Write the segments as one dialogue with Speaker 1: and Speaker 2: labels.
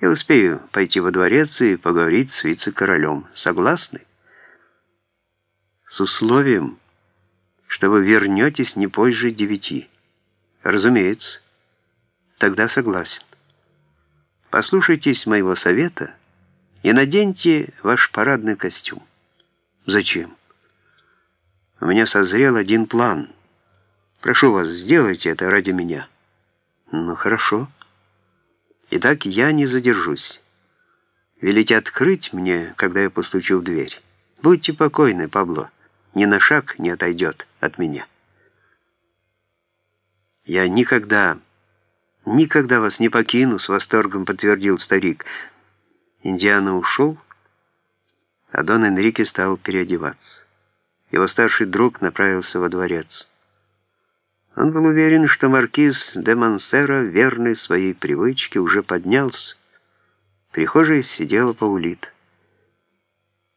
Speaker 1: Я успею пойти во дворец и поговорить с вице-королем. Согласны? С условием, что вы вернетесь не позже девяти. Разумеется. Тогда согласен. Послушайтесь моего совета и наденьте ваш парадный костюм. Зачем? У меня созрел один план. Прошу вас, сделайте это ради меня. Ну, хорошо. Итак, я не задержусь. Велите открыть мне, когда я постучу в дверь. Будьте покойны, Пабло. Ни на шаг не отойдет от меня. Я никогда, никогда вас не покину, с восторгом подтвердил старик. Индиана ушел, а Дон Энрике стал переодеваться. Его старший друг направился во дворец. Он был уверен, что маркиз де Мансера, верный своей привычке, уже поднялся. В прихожей сидела Паулита.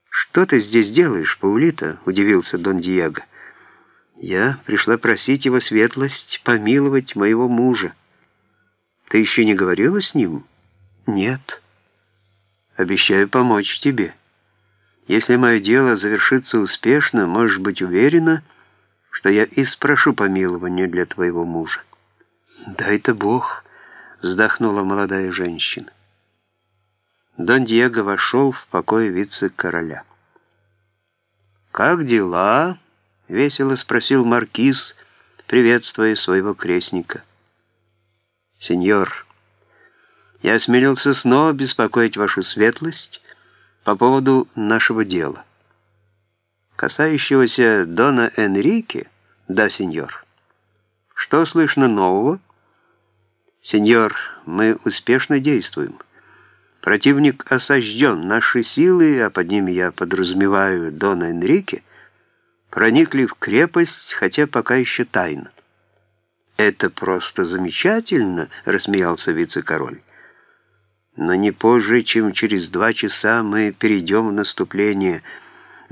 Speaker 1: «Что ты здесь делаешь, Паулита?» — удивился Дон Диего. «Я пришла просить его светлость помиловать моего мужа. Ты еще не говорила с ним?» «Нет. Обещаю помочь тебе. Если мое дело завершится успешно, можешь быть уверена, что я и спрошу помилования для твоего мужа». «Дай-то Бог!» — вздохнула молодая женщина. Дон Диего вошел в покой вице-короля. «Как дела?» — весело спросил маркиз, приветствуя своего крестника. «Сеньор, я осмелился снова беспокоить вашу светлость по поводу нашего дела. Касающегося Дона Энрике, да, сеньор. Что слышно нового?» «Сеньор, мы успешно действуем». Противник осажден. Наши силы, а под ними я подразумеваю Дона Энрике, проникли в крепость, хотя пока еще тайно. «Это просто замечательно», — рассмеялся вице-король. «Но не позже, чем через два часа мы перейдем в наступление.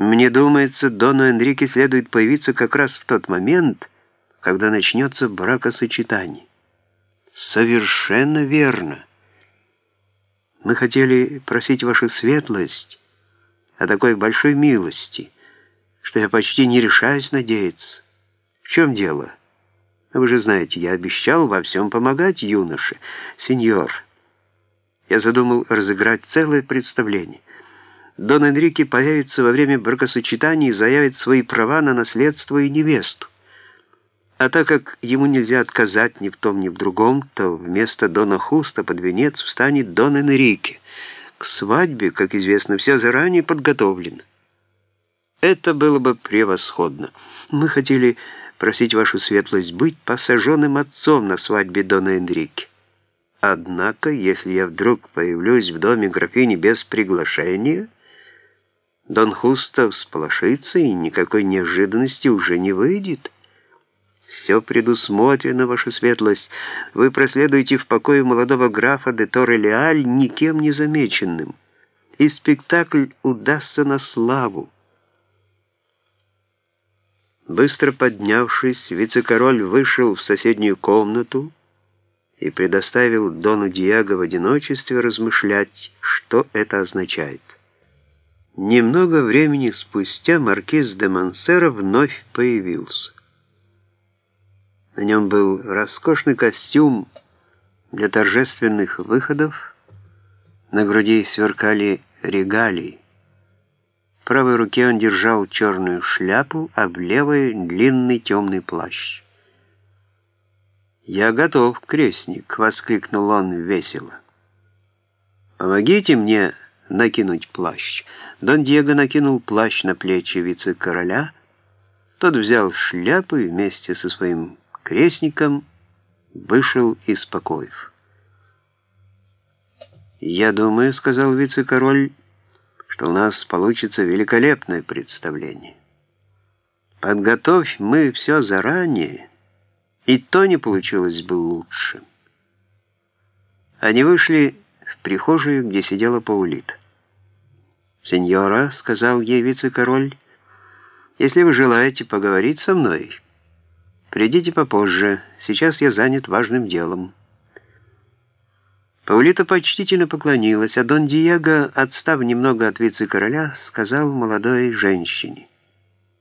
Speaker 1: Мне думается, Дону Энрике следует появиться как раз в тот момент, когда начнется бракосочетание». «Совершенно верно». Мы хотели просить вашу светлость о такой большой милости, что я почти не решаюсь надеяться. В чем дело? Вы же знаете, я обещал во всем помогать юноше. Сеньор, я задумал разыграть целое представление. Дон Энрике появится во время бракосочетания и заявит свои права на наследство и невесту. А так как ему нельзя отказать ни в том, ни в другом, то вместо Дона Хуста под венец встанет Дон Энрике. К свадьбе, как известно, все заранее подготовлено. Это было бы превосходно. Мы хотели просить вашу светлость быть посаженным отцом на свадьбе Дона Энрике. Однако, если я вдруг появлюсь в доме графини без приглашения, Дон Хуста всполошится и никакой неожиданности уже не выйдет». «Все предусмотрено, ваша светлость. Вы проследуете в покое молодого графа де Торре-Леаль никем не замеченным, и спектакль удастся на славу». Быстро поднявшись, вице-король вышел в соседнюю комнату и предоставил Дону Диаго в одиночестве размышлять, что это означает. Немного времени спустя маркиз де Мансера вновь появился. На нем был роскошный костюм для торжественных выходов, на груди сверкали регалии. В правой руке он держал черную шляпу, а в левой — длинный темный плащ. «Я готов, крестник!» — воскликнул он весело. «Помогите мне накинуть плащ». Дон Диего накинул плащ на плечи вице-короля. Тот взял шляпу и вместе со своим крестником, вышел из покоев. «Я думаю, — сказал вице-король, — что у нас получится великолепное представление. Подготовь мы все заранее, и то не получилось бы лучше». Они вышли в прихожую, где сидела Паулита. «Сеньора, — сказал ей вице-король, — если вы желаете поговорить со мной, — Придите попозже, сейчас я занят важным делом». Паулита почтительно поклонилась, а Дон Диего, отстав немного от вице-короля, сказал молодой женщине.